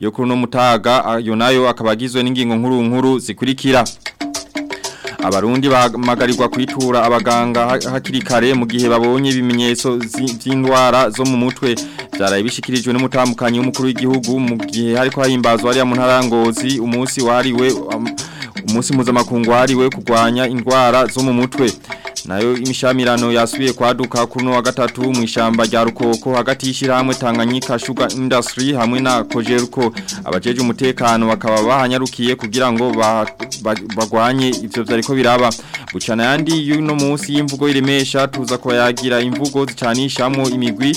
yo kuri uno mutaga yo nayo akaba agizwe n'ingingo nkuru nkuru zikurikira abarundi bamagarirwa kwitura abaganga hakiri kare mu gihe babonye ibimenyetso z’indwara zo mu mutwe byaraye bishyikirijwe n'umutamukanyi w'umukuru w'igihugu mu gihe hariko hahimbazwa hariya mu ntarangozi umunsi wahariwe um, umunsi mpuzamakungu wahariwe kurwanya indwara zo mu mutwe nayo imishamirano yasubiye kwaduka kuno wa gatatu mu ishyamba rya rukoko hagati y'ishyirahamwe Tanganyika Sugar Industry hamwe na Kojeruko abajeje umutekano bakaba bahanyarukiye kugira ngo bagwanye ivyo vyariko biraba bucana yandi yuno munsi y'imvugo iremesha tuza ko yagira imvugo zicanishamo imigwi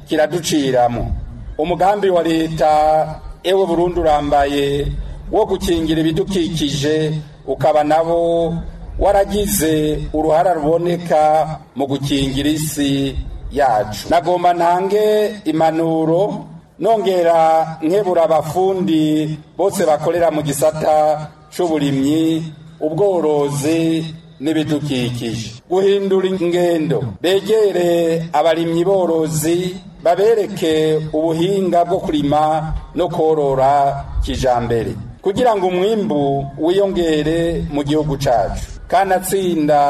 kiraduciramo umugambi wa leta ewe burundu urambaye wo gukingira ibidukikije ukaba nabo waragize uruhara ruboneka mu gukingira isi yacu nagomba ntange impanuro nongera nkebura abafundi bose bakorera mu gisata cy'uburimyi ubworozi n'ibidukikije guhindura ingendo begere abarimyi borozi babereke ubuhinga bwo kurima no korora kijambere kugira ngo umwimbu wiyongere mu gihugu cyacu kanatsinda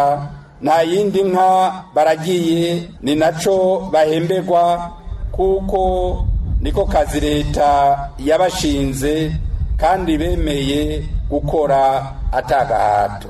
nta yindi nka baragiye ni naco bahemberwa kuko niko kazi leta yabashinze kandi bemeye gukora atagahato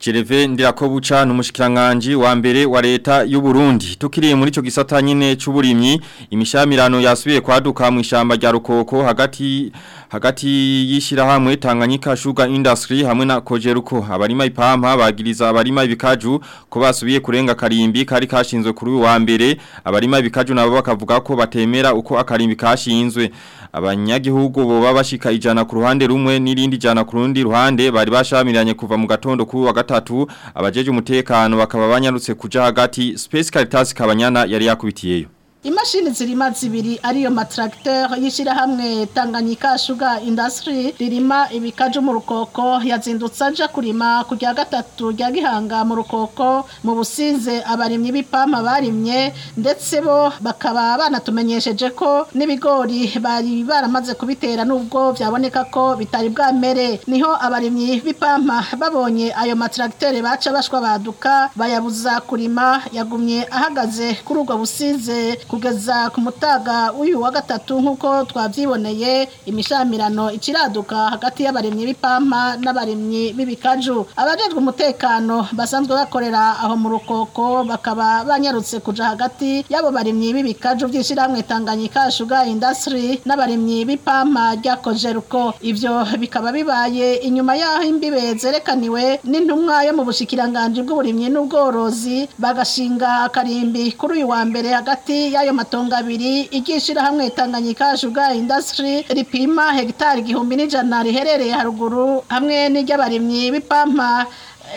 Jereve Ndirakobuca n'umushikiranganji wa mbere wa leta y'u Burundi tukiriye muri ico gisata nyine c'uburimyi imishamirano yasubiye kwaduka mu ishamba rya Rukoko hagati hagati yishira hamwe Tanganyika Sugar Industry hamwe na Kojeruko abarima ipampa bagiriza abarima ibikaju ko basubiye kurenga karimbi kari kashinzwe kuri wa mbere abarima ibikaju nabo bakavuga ko batemera uko akarimbi kashinzwe abanyagihugu boba bashika ijana ku ruhande rumwe n'irindi jana ku rundi ruhande bari bashamiranye kuva mu gatondo kuri wa gatatu abajeje umutekano bakaba banyarutse kuja hagati Space Caritas Kabanyana yari yakubitiyeyo imashini zirima zibiri ariyo matracteur y'ishyirahamwe Tanganyika Sugar Industry ririma ibikaju mu rukoko yazindutse aja kurima ku rya gatatu rya gihanga mu rukoko mu businze abarimyi b'ipampa barimye ndetse bo bakaba banatumenyesheje ko n'ibigori bari baramaze kubitera nubwo byaboneka ko bitari bwamere niho abarimyi b'ipampa babonye ayo matracteur baca bashwa baduka bayabuza kurima yagumye ahagaze kuri ubwo businze kugeza ku mutaga w'uyu wa gatatu nk'uko twabyiboneye imishamirano ikiraduka hagati y'abaremyi b'ipampa n'abaremyi b'ibikaju abajejwe umutekano basanzwe bakorera aho mu rukoko bakaba banyarutse kuja hagati y'abo baremyi b'ibikaju by'ishyirahamwe tanganyika shuga indasitiri n'abaremyi b'ipampa rya kojeruko ibyo bikaba bibaye inyuma y'aho imbibe zerekaniwe n'intumwa yo mu bushikiranganji bw'uburimyi n'ubworozi bagashinga akarimbi kuri uyu wa mbere hagati ya y'ayo matongo abiri iry'ishyirahamwe Tanganyika Sugar Industry ripima hegitari igihumbi n'ijana riherereye haruguru hamwe n'iry'abarimyi b'ipampa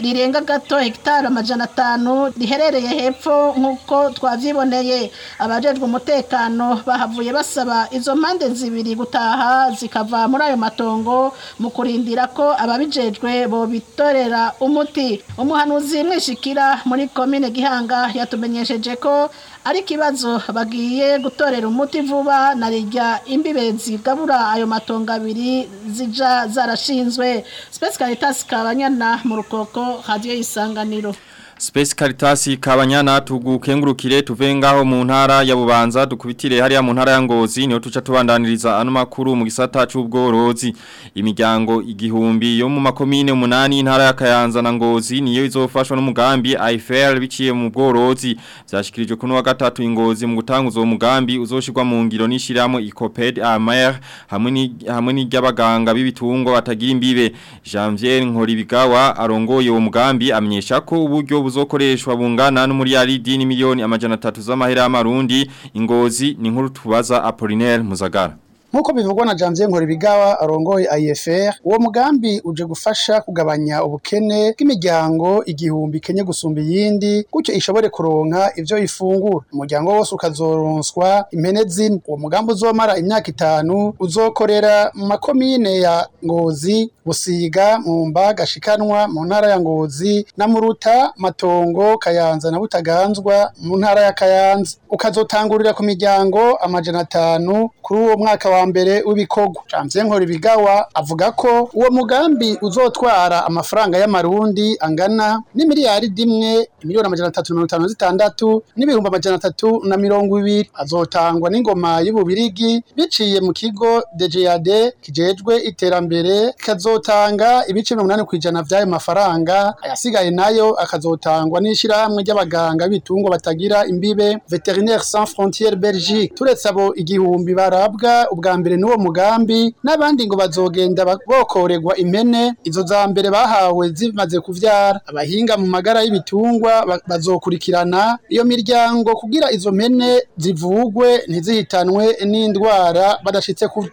rirenga gato hegitari amajana atanu riherereye hepfo nk'uko twabyiboneye abajejwe umutekano bahavuye basaba izo mpande zibiri gutaha zikava muri ayo matongo mu kurindira ko ababijejwe bobitorera umuti umuhanuzi mwishikira muri komine gihanga yatumenyesheje ko ariko ikibazo bagiye gutorera umuti vuba na rijya imbibe zigabura ayo matongo abiri zija zarashinzwe sipesi kabanyana mu rukoko hadiyo y'isanganiro Space Caritas kabanyana tugukengurukire tuvengaho mu ntara ya Bubanza dukubitire hariya mu ntara ya Ngozi niyo tuca tubandaniriza ano makuru mu gisata cy'ubworozi imiryango igihumbi yo mu makomine umunani intara ya Kayanza na Ngozi niyo izofashwa n'umugambi IFR biciye mu bworozi byashikirije kuno wa gatatu ingozi mu gutanguza uwo mugambi uzoshirwa mu ngiro nishiramo Ecoped Amer hamwe ni hamwe ni by'abaganga b'ibitungo batagira imbibe Janvier Nkoribigawa arongoye uwo mugambi amenyesha ko uburyo buzokoreshwa bungana n'umuryaridi n'imiliyoni amajana atatu z'amahera y'amarundi ingozi ni nkuru tubaza Apollinaire Muzagara nk'uko bivugwa na Janvier nkora arongoye IFR uwo mugambi uje gufasha kugabanya ubukene bw'imiryango igihumbi kenye gusumba iyindi gutyo ishobore kuronka ivyo ifungura umuryango wose ukazoronswa impene zine uwo mugambi uzomara imyaka itanu uzokorera mu makomine ya Ngozi Busiga mumba Gashikanwa mu ntara ya Ngozi na Muruta Matongo Kayanza na Butaganzwa mu ntara ya Kayanza ukazotangurira ku miryango amajana atanu kuri uwo mwaka wa mbere w'ibikorwa Nkola ibigawa avuga ko uwo mugambi uzotwara amafaranga y'amarundi angana n'imiliyaridi imwe miliyoni amajana atatu mirongo itanu zitandatu n'ibihumbi amajana atatu na mirongo ibiri azotangwa n'ingoma y'ububirigi biciye mu kigo DGAD kijejwe iterambere kazotanga ibice mirongo inani ku ijana byayo mafaranga ayasigaye nayo akazotangwa n'ishyirahamwe ry'abaganga b'ibitungwa batagira imbibe Veterinaire Sans Frontières Belgique turetse abo igihumbi barabwa ubwa mbere n'uwo mugambi n'abandi ngo bazogenda bokoregwa impene izo za mbere bahawe zimaze kuvyara abahinga mu magara y'ibitungwa bazokurikirana iyo miryango kugira izo mpene zivugwe ntizihitanwe n'indwara badashitse kuco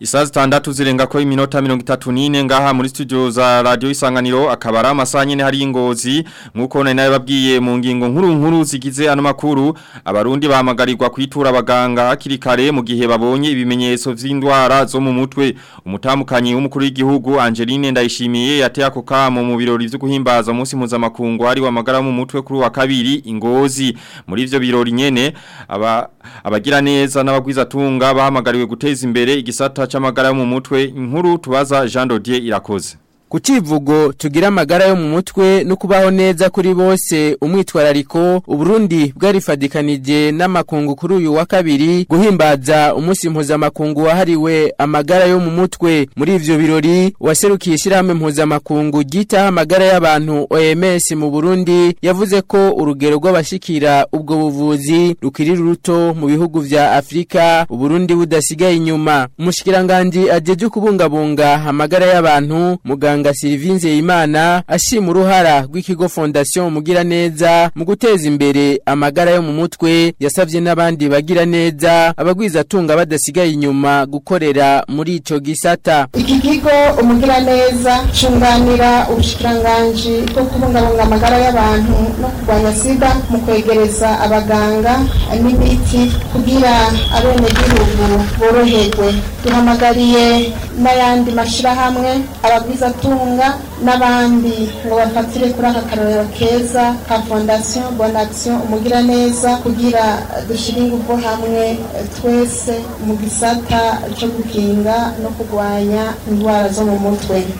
Isaha zitandatu zirenga ko iminota 34 ngaha muri studio za radio isanganiro akaba ari amasanye hari ingozi nkuko nari babwiye mu ngingo nkuru nkuru zigize ano makuru abarundi bamagarirwa kwitura abaganga hakiri kare mu gihe babonye ibimenyetso vy'indwara zo mu mutwe umutamukanyi w'umukuru w'igihugu Angeline Ndayishimiye yateye ako kamo mu birori byo guhimbaza umunsi mpuzamakungu ari wa magara mu mutwe kuri wa kabiri ingozi muri ivyo birori nyene aba neza n'abagwiza tunga bahamagariwe guteza imbere igisata cy'amagara yo mu mutwe inkuru tubaza Jean Dodier irakoze ku tugira amagara yo mu mutwe no kubaho neza kuri bose umwitwarariko uburundi bwarifadikanije n'amakungu kuri uyu wa kabiri guhimbaza umunsi mpuzamakungu wahariwe amagara yo mu mutwe muri ibyo birori waserukiye ishyirahamwe mpuzamakungu ryitaho amagara y'abantu oms mu burundi yavuze ko urugero rw'abashikira ubwo buvuzi rukiri ruto mu bihugu vya afurika uburundi budasigaye inyuma umushikiranganji ajejwe kubungabunga amagara y'abantu muganga Muganga Sylvie Nzeyimana ashima uruhara rw'ikigo Fondation mugira neza mu guteza imbere amagara yo mu mutwe yasavye n'abandi bagira neza abagwiza tunga badasigaye inyuma gukorera muri ico gisata. Iki kigo umugira neza cunganira ubushikiranganje bwo kubungabunga amagara y'abantu no kurwanya sida mu kwegereza abaganga n'imiti kugira abene gihugu boroherwe duhamagariye n'ayandi mashirahamwe abagwiza tunga Nyamurunga n'abandi ngo bafatire kuri aka karorero keza ka fondasiyo bonasiyo umugiraneza kugira dushire ingufu hamwe twese mu gisata cyo gukinga no kurwanya indwara zo mu mutwe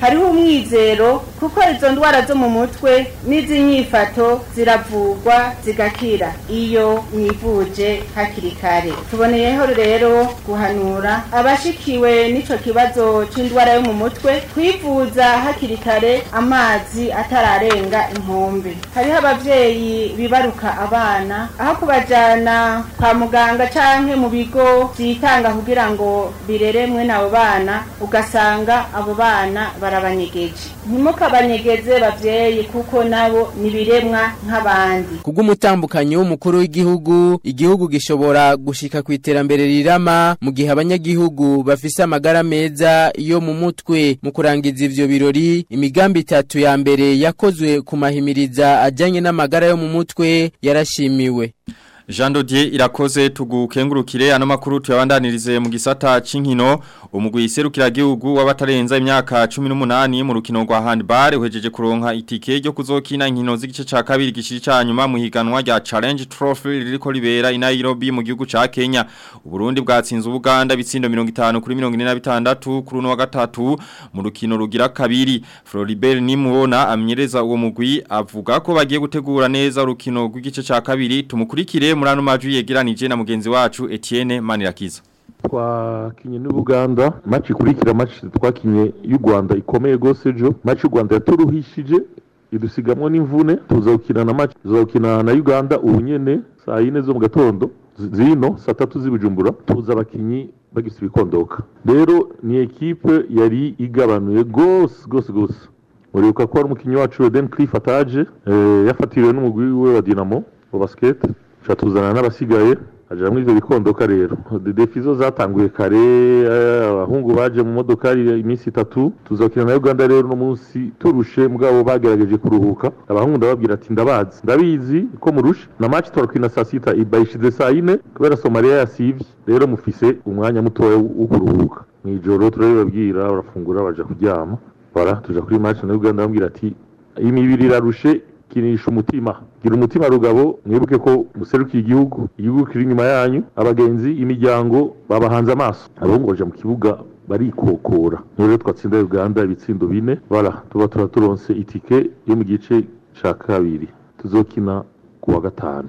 hariho umwizero kuko izo ndwara zo mu mutwe n'iz'inyifato ziravugwa zigakira iyo mwivuje hakiri kare tuboneyeho rero guhanura abashikiwe nicyo kibazo cy’indwara yo mu mutwe kwivuza hakiri kare amazi atararenga inkombe hariho ababyeyi bibaruka abana aho kubajana kwa muganga canke mu bigo vyitanga kugira kugira ngo birere mwene abo bana ugasanga abo bana barabanyegeje ntimukabanyegeze babyeyi kuko nabo ni biremwa nk'abandi kubw'umutambukanyi w'umukuru w'igihugu igihugu gishobora gushika ku iterambere rirama mu gihe abanyagihugu bafise amagara meza yo mu mutwe mu kurangiza ivyo birori imigambi itatu ya mbere yakozwe ku mahimiriza ajanye n'amagara yo mu mutwe yarashimiwe Jean Dodier irakoze tugukengurukire ano makuru tuyabandanirize mu gisata c'inkino umugwi iserukira gihugu w'abatarenza imyaka 18 mu rukino rwa handball uhejeje kuronka itike ryo kuzokina inkino z'igice ca kabiri gishiri ca nyuma mu higanwa rya Challenge Trophy ririko libera i Nairobi mu gihugu ca Kenya Uburundi bwatsinze Uganda bitsindo 50 kuri 46 kuri no wa gatatu mu rukino rugira kabiri Floribert Nimubona amenyereza uwo mugwi avuga ko bagiye gutegura neza urukino rw'igice ca kabiri tumukurikire murano majwi yegiranije na mugenzi wacu Etienne Manirakiza twakinye n'ubuganda match ikurikira match twakinye y'u Rwanda ikomeye gose jo machi y'u Rwanda yaturuhishije idusigamwa n'imvune tuzawukina na match tuzawukina na Uganda ubunyene saa 4 zo mu gatondo zino saa tatu z'ibujumbura tuza bakinyi bagisa ibikondoka rero ni ekipe yari igabanuye gose gose gose Uri ko ari kinyo wacu Roden Cliff ataje eh, yafatiriwe n'umugwi we wa Dynamo wa basket tuzana n'abasigaye hajya muri ibyo bikondoka rero defizo zatanguye kare eh, abahungu baje mu modoka iminsi itatu tuzakina na uganda rero uno munsi turushe mugabo bagerageje kuruhuka abahungu ndababwira ati ndabazi ndabizi ko murushe na maci turakina saa sita bayishize saa yine kubera somaliya yasivye rero mufise umwanya mutoya wo kuruhuka mu ijoro turabibabwira barafungura baja kuryama bara tuja kuri maci na uganda bambwira ati imibiri irarushe kinisha umutima gira umutima rugabo mwibuke ko muserukiye igihugu igihugu kiri inyuma yanyu abagenzi imiryango babahanze amaso abahungu mu kibuga barikokora rero twatsinda uganda ibitsindo bine bara tuba tuba itike yo mu gice cya kabiri tuzokina ku wa gatanu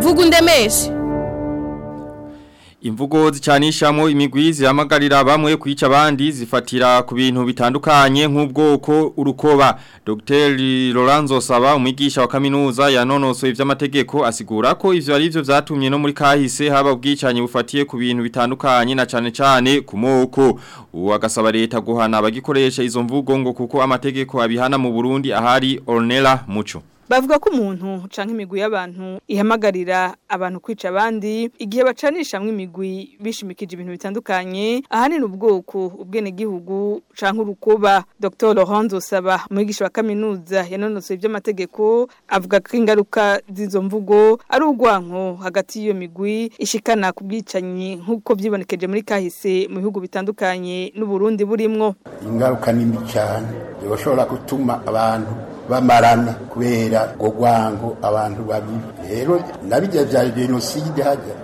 Vugundemeshi imvugo zicanishamo imigwi zihamagarira bamwe kwica abandi zifatira ku bintu bitandukanye nk'ubwoko urukoba Dr Lorenzo Saba umwigisha wa kaminuza yanonosoye iby'amategeko asigura ko ivyo ari byo byatumye no muri kahise haba ubwicanyi bufatiye ku bintu bitandukanye na cyane cyane ku moko uwo leta guhana abagikoresha izo mvugo ngo kuko amategeko abihana mu Burundi ahari Ornella mucho. bavuga ko umuntu canke imigwi y'abantu ihamagarira abantu kwica abandi igihe bacanisha mwe imigwi bishimikije ibintu bitandukanye ahanini ubwoko ubwenegihugu gihugu canke urukoba Dr Laurent Zosaba umwigisha wa kaminuza yanonosoye iby'amategeko avuga ko ingaruka z'izo mvugo ari urwanko hagati y'iyo migwi ishikana ku bwicanyi nk'uko vyibonekeje muri kahise mu bihugu bitandukanye n'u Burundi burimwo ingaruka nini cyane bashobora gutuma abantu bamarana kubera ubwo rwango abantu babiba rero nabijya bya jenoside hajya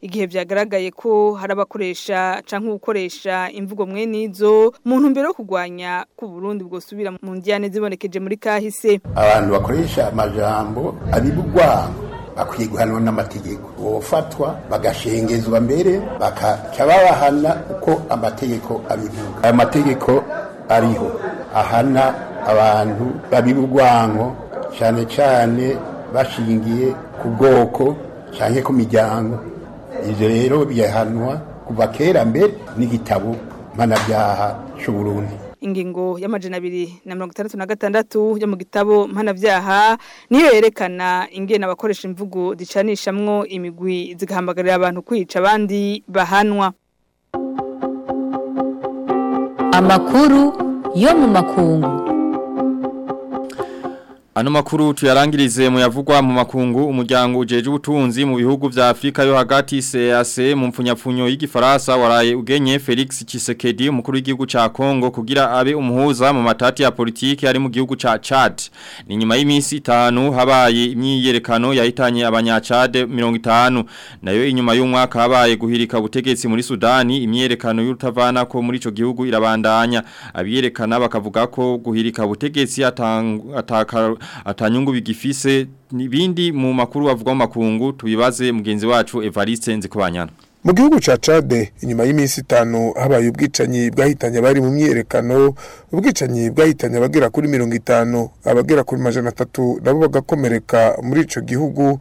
igihe byagaragaye ko hari abakoresha cyangwa gukoresha imvugo mwene n’izo mu ntumbero yo kurwanya ko uburundi bwosubira mu njyana zibonekeje muri kahise abantu bakoresha amajambo ari bugwango bakwiye guhanwa n'amategeko bofatwa bagashengezwa mbere bakajya babahana uko amategeko abivuga aya mategeko ariho ahana abantu babibugwanko cyane cyane bashingiye ku bwoko cyangwa ku miryango ibyo rero bihanwa kuva kera mbere n'igitabo mpanabyaha cy'uburundi ingingo y'amajana abiri na mirongo itandatu na gatandatu yo mu gitabo mpanabyaha niyo yerekana ingena abakoresha imvugo zicanishamwo imigwi zigahambagarira abantu kwica abandi bahanwa amakuru yo mu makungu Ano makuru tuyarangirize muyavugwa mu makungu umuryango ujeje ubutunzi mu bihugu vya Afrika yo hagati CAC mu mfunyafunyo y'igifaransa waraye ugenye Felix Tshisekedi umukuru w'igihugu ca Kongo kugira abe umuhuza mu matati ya politiki ari mu gihugu ca Chad. Ni nyuma y'imisi itanu habaye imyiyerekano yahitanye abanyachad 50 nayo inyuma y'umwaka habaye guhirika butegetsi muri Sudani imyiyerekano y'urutavana ko muri ico gihugu irabandanya abiyerekana bakavuga ko guhirika butegetsi ataka atanyungu bigifise nibindi mu makuru bavuga mu makungu tubibaze mugenzi wacu Evariste Nzikubanyana mu gihugu cya Chade inyuma y'iminsi itanu habaye ubwicanyi bwahitanye bari mu myerekano ubwicanyi bwahitanye abagera kuri mirongo itanu abagera kuri majana atatu nabo bagakomereka muri icyo gihugu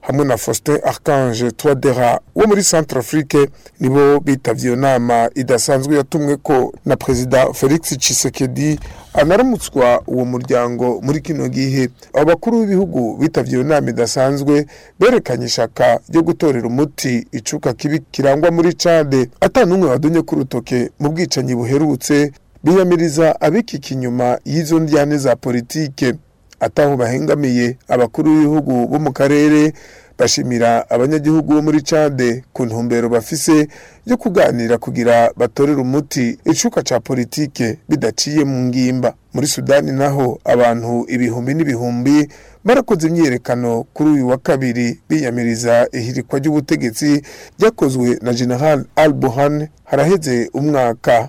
hamwe na Faustin Archange Touadera wo muri Centrafrique nibo bitavye iyo nama idasanzwe yatumwe ko na Perezida Felix Tshisekedi anaramutswa uwo muryango muri kino gihe abakuru b'ibihugu bitavye iyo nama idasanzwe berekanye ishaka ryo gutorera umuti icuka kibi kirangwa muri Chade atanumwe wadonye ku rutoke mu bwicanyi buherutse biyamiriza abikika inyuma y'izo njyane za politike ataho bahengamiye abakuru b'ibihugu bo mu karere bashimira abanyagihugu bo muri cade ku ntumbero bafise yo kuganira kugira batorere umuti icuka ca politike bidaciye mu ngimba muri sudani naho abantu ibihumbi n'ibihumbi barakoze imyiyerekano kuri uyu wa kabiri biyamiriza ihirikwa ry'ubutegetsi ryakozwe na general al buhan haraheze umwaka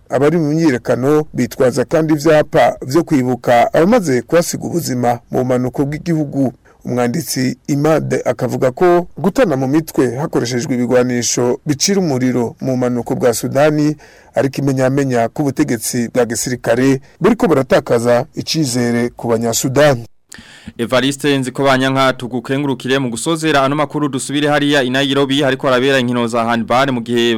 abari mu myiyerekano bitwaza kandi ivyapa vyo kwibuka abamaze kuhasiga ubuzima mu bumanuko bw'igihugu umwanditsi Imade akavuga ko gutana mu mitwe hakoreshejwe ibigwanisho bicira umuriro mu manuko bwa Sudani ariko imenyamenya k'ubutegetsi bwa gisirikare buriko buratakaza icizere ku Banyasudani Evariste nziko banyanka tugukengurukire mu gusozera ano makuru dusubire hariya inayirobi hariko arabera inkino za handball mu gihe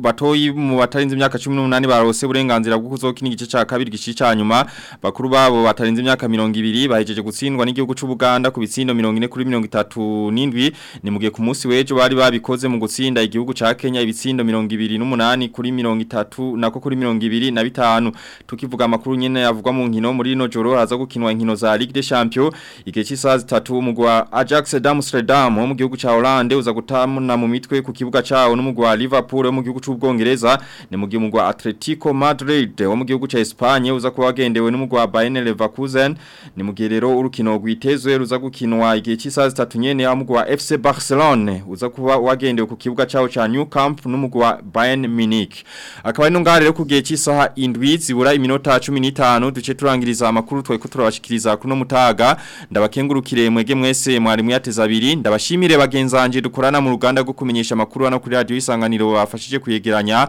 batoyi mu batarinze imyaka 18 barose burenganzira bwo kuzokina igice ca kabiri gici ca nyuma bakuru babo batarinze imyaka 200 bahejeje gutsindwa n'igihugu c'u Buganda ku bitsindo 40 kuri 37 ni mu gihe ku munsi wejo bari babikoze mu gutsinda igihugu ca Kenya ibitsindo 28 kuri 30 nako kuri 25 tukivuga makuru nyene avugwa mu nkino muri no joro haza gukinwa inkino za Ligue des Champions igihe cy'isaha 3 umugwa Ajax Amsterdam mu gihugu cha Hollande uza gutamu na mu mitwe ku kibuga cyawo cawo n'umugwa Liverpool mu gihugu cy'ubwongereza ne mu gihugu umugwa Atletico Madrid wo mu gihugu cha Espagne uza kuwagendewe no n'umugwa Bayern Leverkusen ni mu gerero urukino rwitezwe ruza gukinwa igihe cy'isaha 3 nyene wa mugwa FC Barcelona uza kuba wagendewe ku kibuga cyawo cha New Camp no n'umugwa Bayern Munich akaba ino ngare rero kugiye cy'isaha indwi zibura iminota 15 duce turangiriza amakuru twa ikutura bashikiriza kuno mutaga Musaga ndabakengurukire mwege mwese mwari mwiyateza abiri ndabashimire bagenzanje dukorana mu ruganda rwo kumenyesha amakuru hano kuri radio isanganiro bafashije kuyegeranya